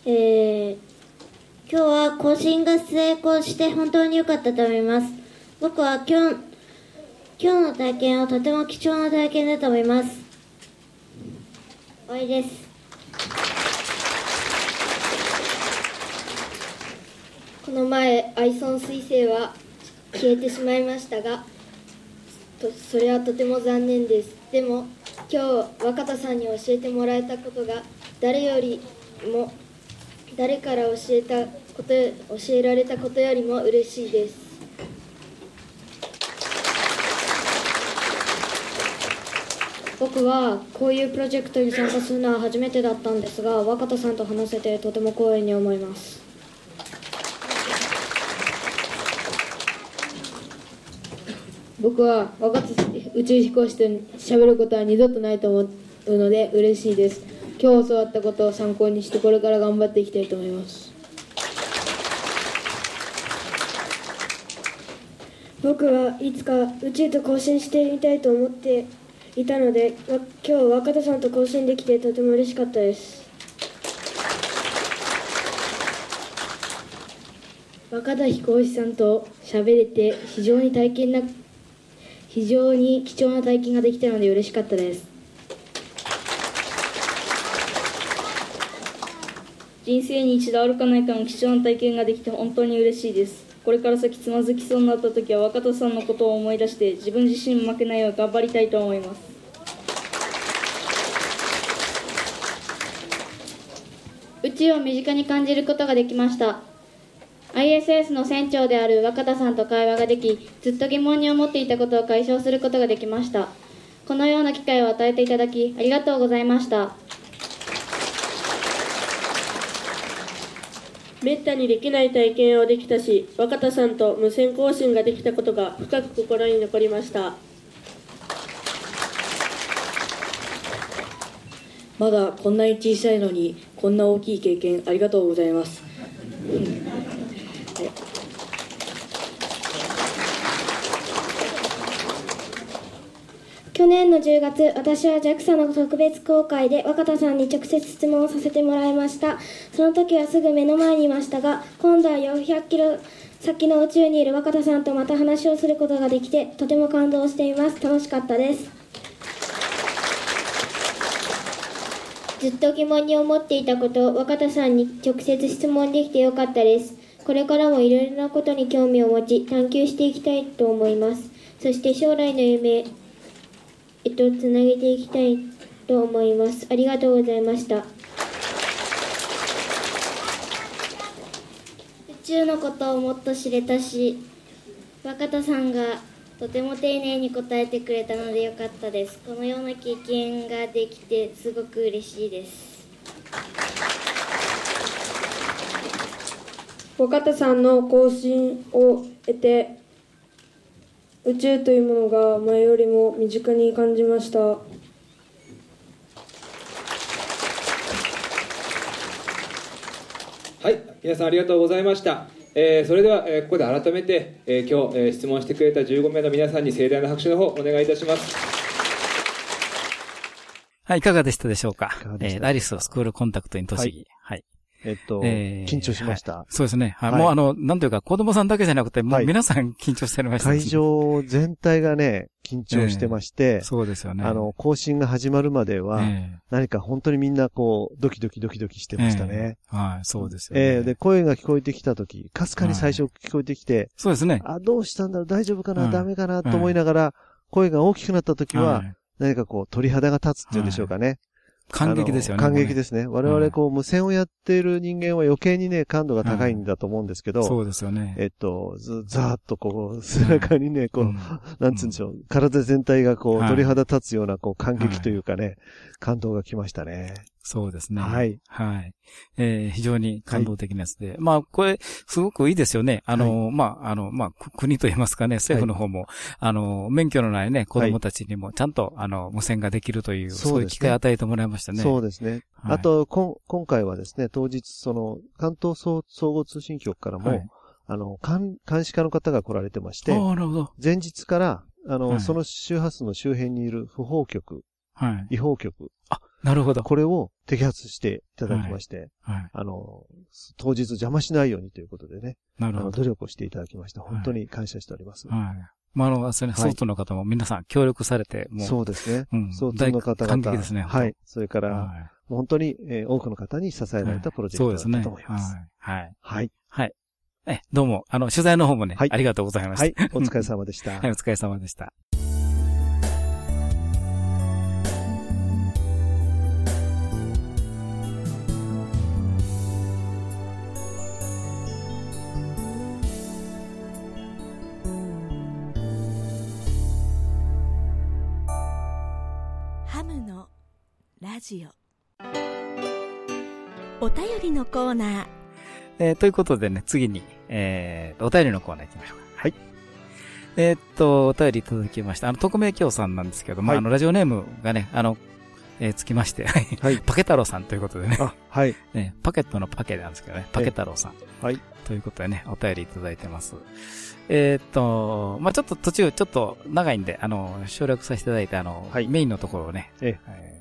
えー今日は更新が成功して本当に良かったと思います。僕は今日今日の体験はとても貴重な体験だと思います。終わりです。この前アイソン彗星は消えてしまいましたがとそれはとても残念です。でも今日若田さんに教えてもらえたことが誰よりも誰から教えたこと教えられたことよりも嬉しいです。僕はこういうプロジェクトに参加するのは初めてだったんですが若田さんと話せてとても光栄に思います。僕は若手宇宙飛行士と喋ることは二度とないと思うので嬉しいです。今日教わったことを参考にしてこれから頑張っていきたいと思います。僕はいつか宇宙と交信してみたいと思っていたので今日若田さんと交信できてとても嬉しかったです。若田飛行士さんと喋れて非常に体験な非常に貴重な体験ができたので嬉しかったです。人生に一度あるかないかの貴重な体験ができて本当に嬉しいです。これから先つまずきそうになった時は若田さんのことを思い出して自分自身負けないよう頑張りたいと思います。宇宙を身近に感じることができました。ISS の船長である若田さんと会話ができずっと疑問に思っていたことを解消することができました。このような機会を与えていただきありがとうございました。めったにできない体験をできたし若田さんと無線更新ができたことが深く心に残りました。まだこんなに小さいのにこんな大きい経験ありがとうございます。去年の10月私は JAXA の特別公開で若田さんに直接質問をさせてもらいました。その時はすぐ目の前にいましたが今度は400キロ先の宇宙にいる若田さんとまた話をすることができてとても感動しています。楽しかったです。ずっと疑問に思っていたことを若田さんに直接質問できてよかったです。これからもいろいろなことに興味を持ち探求していきたいと思います。そして将来の夢えっとつなげていきたいと思います。ありがとうございました。宇宙のことをもっと知れたし若田さんがとても丁寧に答えてくれたのでよかったです。このような経験ができてすごく嬉しいです。若田さんの更新を得て宇宙というものが前よりも身近に感じましたはい、皆さんありがとうございました。えーそれでは、えーここで改めて、えー今日、えー質問してくれた15名の皆さんに盛大な拍手の方お願いいたします。はい、いかがでしたでしょうか？えーラリススクールコンタクトイン栃木。はい。えっと緊張しました。はい。そうですね。はい。はい。もうあの、なんというか、子供さんだけじゃなくて、もう皆さん緊張してました。会場全体がね、緊張してまして、ええそうですよね。あの、更新が始まるまでは、ええ何か本当にみんなこう、ドキドキドキドキしてましたね。ええはい、そうですよね。ええで、声が聞こえてきたとき、かすかに最初聞こえてきて、そうですね。あ、どうしたんだろう、大丈夫かな、はい。ダメかな、と思いながら、声が大きくなったときは、はい。何かこう、鳥肌が立つっていうんでしょうかね。感激ですよね感激ですね。我々こう、無線をやっている人間は余計にね、感度が高いんだと思うんですけど、そうですよね。えっと、ず、ざーっとこう、背中にね、こう、なんつうんでしょう、体全体がこう、はい。鳥肌立つような、こう、感激というかね、感動が来ましたね。そうですね。はい。はい。えー、非常に感動的なやつで。まあ、これ、すごくいいですよね。あの、まあ、あの、まあ、く国といいますかね、政府の方も、あの、免許のないね、子供たちにもちゃんと、あの、無線ができるという、そういう機会を与えてもらいましたね。そうですね。はいあと、こん今回はですね、当日、その、関東総総合通信局からも、はいあの、監監視課の方が来られてまして、ああ、なるほど。前日から、あの、はいその周波数の周辺にいる不法局、はい。違法局、なるほど。これを摘発していただきまして、はい。あの、当日邪魔しないようにということでね、なるほど努力をしていただきました。本当に感謝しております。はい。まあ、あの、それね、はいソフトの方も皆さん協力されて、もう。そうですね。うん。相当の方大感激々。ですね。はい。それから、本当に、えー多くの方に支えられたプロジェクトだった。と思います。はい。はい。はい。はい。え、どうも、あの、取材の方もね、ありがとうございました。はいお疲れ様でした はい、お疲れ様でした。ラジオお便りのコーナーえーということでね、次に、えー、お便りのコーナー行きましょうか。はい。えーっと、お便りいただきました。あの、匿名協さんなんですけども、はいあの、ラジオネームがね、あの、えーつきまして、はい。パケ太郎さんということでね。はい。ね、パケットのパケなんですけどね、パケ太郎さん。はい。ということでね、お便りいただいてます。えーっと、まあちょっと途中、ちょっと長いんで、あの、省略させていただいて、あの、メインのところをね、えー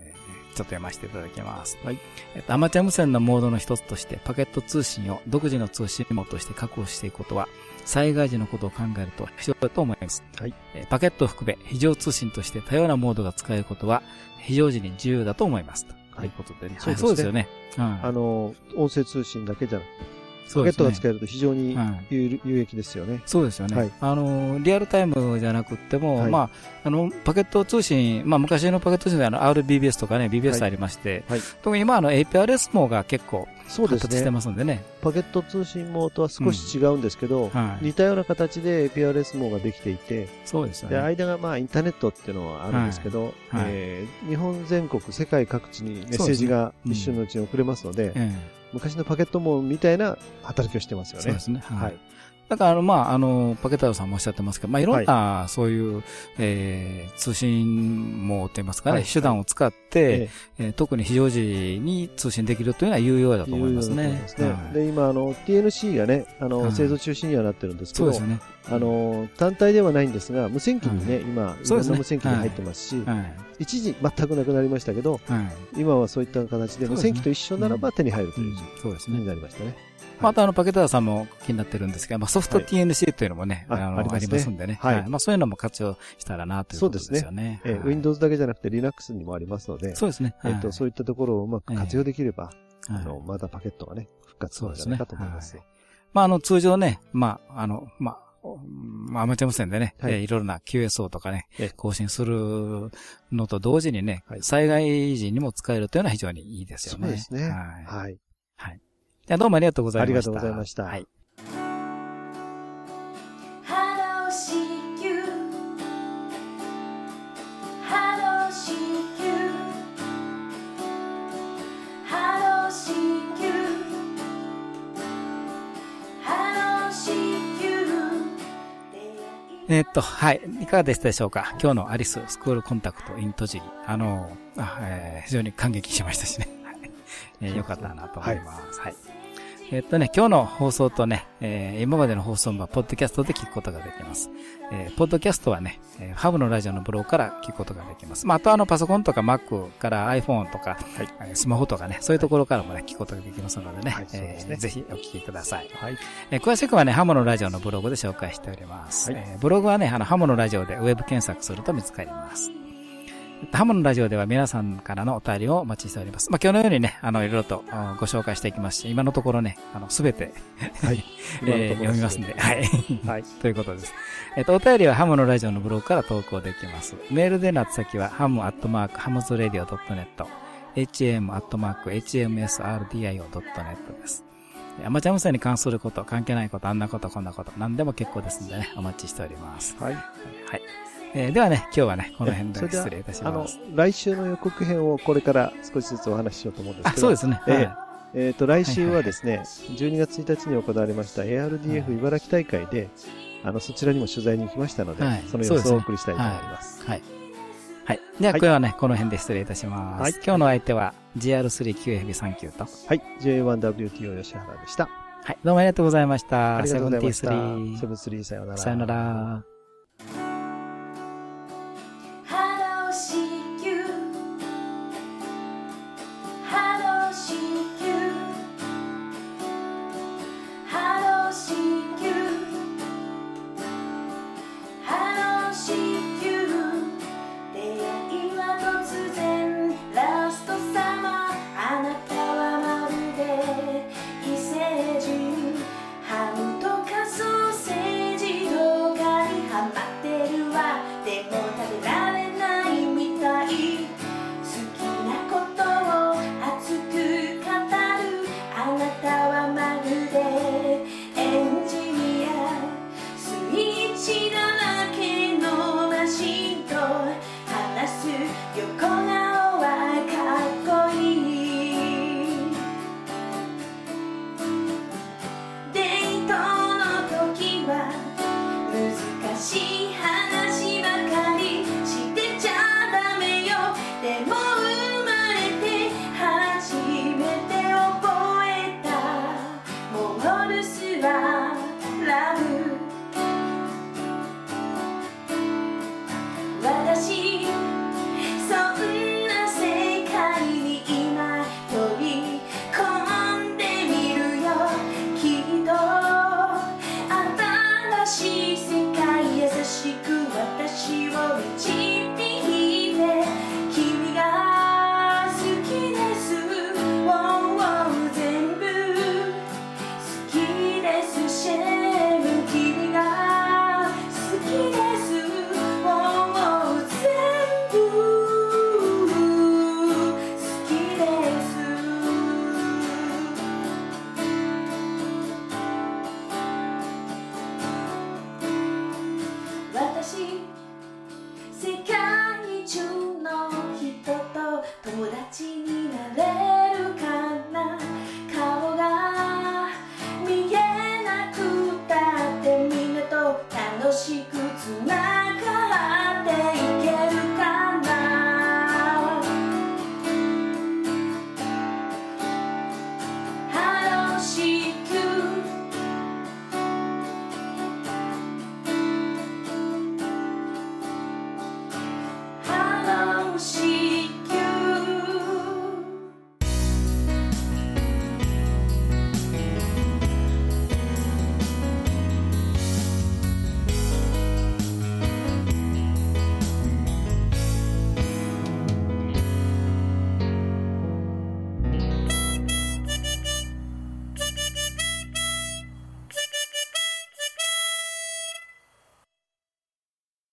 ちょっと読ませていただきます。はい。えっと、アマチュア無線のモードの一つとして、パケット通信を独自の通信網として確保していくことは、災害時のことを考えると必要だと思います。はい。パケットを含め、非常通信として多様なモードが使えることは、非常時に重要だと思います。ということでね。はいそうですよね。はいあの、音声通信だけじゃなくて、そうですね。パケットが使えると非常にはい。有有益ですよね。そうですよね。はい。あの、リアルタイムじゃなくっても、はい。まあ、あの、パケット通信、まあ、昔のパケット通信であの、RBBS とかね、は BBS いありまして、はい。特に今あの、APRS 網が結構、そうですね。発達してますんでね。パケット通信網とは少し違うんですけど、はい。似たような形で APRS 網ができていて、そうですよね。で、間がまあインターネットっていうのはあるんですけど、えー日本全国、世界各地にメッセージが一瞬のうちに送れますので、え昔のパケット網みたいな働きをしてますよね。そうですね。はい。だから、あの、まあ、あの、パケ太郎さんもおっしゃってますけど、まあ、いろんな、そういう、えー、通信網といいますかね、はい。手段を使って、えー特に非常時に通信できるというのは有用だと思いますね。有用だと思いますね。はい。で、今、あの、TNC がね、あの、はい。製造中止にはなってるんですけど、そうですよね。あの、単体ではないんですが、無線機にね、今、いろんな無線機に入ってますし、はい。一時全くなくなりましたけど、はい。今はそういった形で、無線機と一緒ならば手に入るという、そうですね。になりましたね。また、あの、パケターさんも気になってるんですが、まあ、ソフト TNC というのもね、ああの、あありますんでね。はい。まあ、そういうのも活用したらな、というそうでことですすよね。ね。。えー Windows だけじゃなくて Linux にもありますので、そうですね。はい。えっと、そういったところをうまく活用できれば、はい。あの、まだパケットがね、復活するんじゃないかと思います。まあ、あの、通常ね、まあ、あの、まあ、まあ、アマチュア無線でね、はい。いろいろな QSO とかね、更新するのと同時にね、災害時にも使えるというのは非常にいいですよね。そうですね。はい。はい。はい。じゃあどうもありがとうございました。ありがとうございましたはい。えーっと、はい。いかがでしたでしょうか？今日のアリススクールコンタクトイン栃木。あの、あえー非常に感激しましたしね。はいえーよかったなと思います。はい。えーっとね、今日の放送とね、えー今までの放送はポッドキャストで聞くことができます。えーポッドキャストはね、えーハブのラジオのブログから聞くことができます。まあ、あとあのパソコンとか Mac から iPhone とか、えースマホとかね、そういうところからもね、聞くことができますのでね、えーぜひお聞きください。えー詳しくはね、ハモのラジオのブログで紹介しております。えーブログはね、あの、ハモのラジオでウェブ検索すると見つかります。ハモのラジオでは皆さんからのお便りをお待ちしております。まあ、今日のようにね、あの、いろいろとあご紹介していきますし、今のところね、あの、すべて、はい えー読みますんで、はい。はい。ということです。えっ、と、お便りはハムのラジオのブログから投稿できます。メールでの宛先は、ハムアットマーク、ハムズラディオ .net、ham アットマーク、hmsrdio.net です。アマチュア無線に関すること、関係ないこと、あんなこと、こんなこと、何でも結構ですんでね、お待ちしております。はい。はい。えーではね、今日はね、この辺で失礼いたします。あの、来週の予告編をこれから少しずつお話ししようと思うんですけど。あそうですねええはいえーと、来週はですね、12月1日に行われました ARDF 茨城大会で、あの、そちらにも取材に行きましたので、はいその様子をお送りしたいと思います。はい。はい。では、今日はね、この辺で失礼いたします。はい今日の相手は GR3QFB39 と。はい。J1WTO 吉原でした。はい。どうもありがとうございました。ありがとうございました。73セブンスリーさようなら。さよなら。